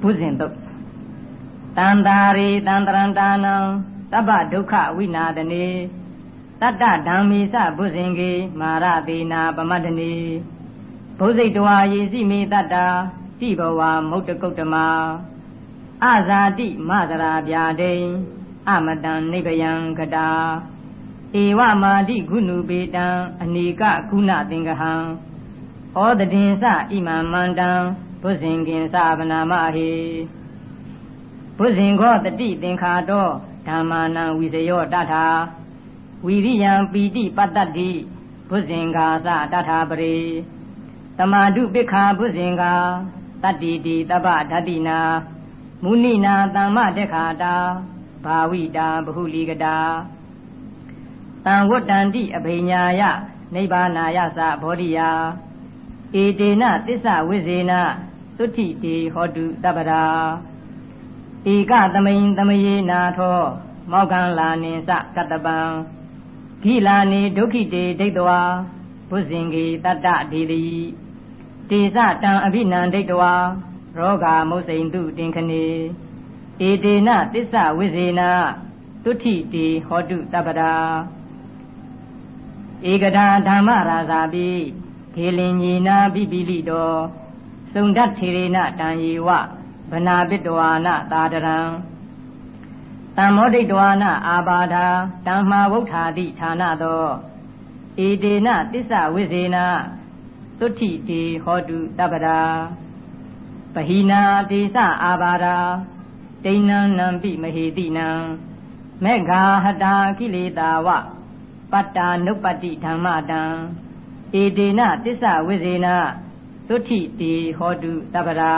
ဘုဇင်တုတ်တန္တာရိတန္တရံတာနံတပ္ပဒုက္ခဝိနာတနေတတ္တဓမ္မိစဘုဇင်ကေမာရသေနာပမတ္တနေဘုဇိတဝါယေစီမေတတ္တာတိဘဝမုတ်တကုတ်တမအဇာတိမသရာဗျာဒိအမတံနိဗ္ဗယံကတာဧဝမာတိဂုဏုပေတံအနိကကုဏသင်္ကဟံဩတတိင်္စဣမံမန္တံ ဘုဇင်ကင်္စဗနာမဟေဘုဇင်ခောတတိသင်္ခါတောဓမ္မာနံဝိဇယောတထာဝီရိယံပီတိပတ္တတိဘုဇင်္ဂာသတထာပရိတမာတုပိခာဘုဇင်္ဂာတတ္တိတိတပ္ပဓတ္တိနာမုဏိနာတမ္မတက္ခာတာဘာဝိတာဘဟုလီကတာတံဝတ္တန္တိအဘိညာယနိဗ္ဗာနာယသဘောဓိယာဧတေနသစ္စာဝိဇေန သုတိတေဟောတုတပ္ပရာဧကသမိန်သမယေနာထော မောကံလာနိသကတပံဂိလာနိဒုက္ခိတေဒိဋ္ဌဝါဘုဇင်္ဂေတတ္တဒေလိတေဇတံအဘိနံဒိဋ္ဌဝါရောဂာမုစိန်တုတင်ခဏေဧတေနသစ္စာဝိဇေနသုတိတေဟောတုတပ္ပရာဧကထာဓမ္မရာဇာပိခေလင်ညီနာပိပိလိတော သုန္ဒထေရေနတံယေဝဗနာပိတဝါနသာဒရံတမ္မောဒိတဝါနအာဘာဓာတမ္မာဝုဋ္ဌာတိဌာနသောဧတေနသစ္စာဝိဇေနသုတိတေဟောတုတပ္ပရာပဟိနာတေသအာဘာဓာဒိဏံနံပိမဟေတိနံမေဃာဟတာကိလေသာဝပတ္တာနုပ္ပတိဓမ္မတံဧတေနသစ္စာဝိဇေန သုတိတေဟောတုတပ္ပရာ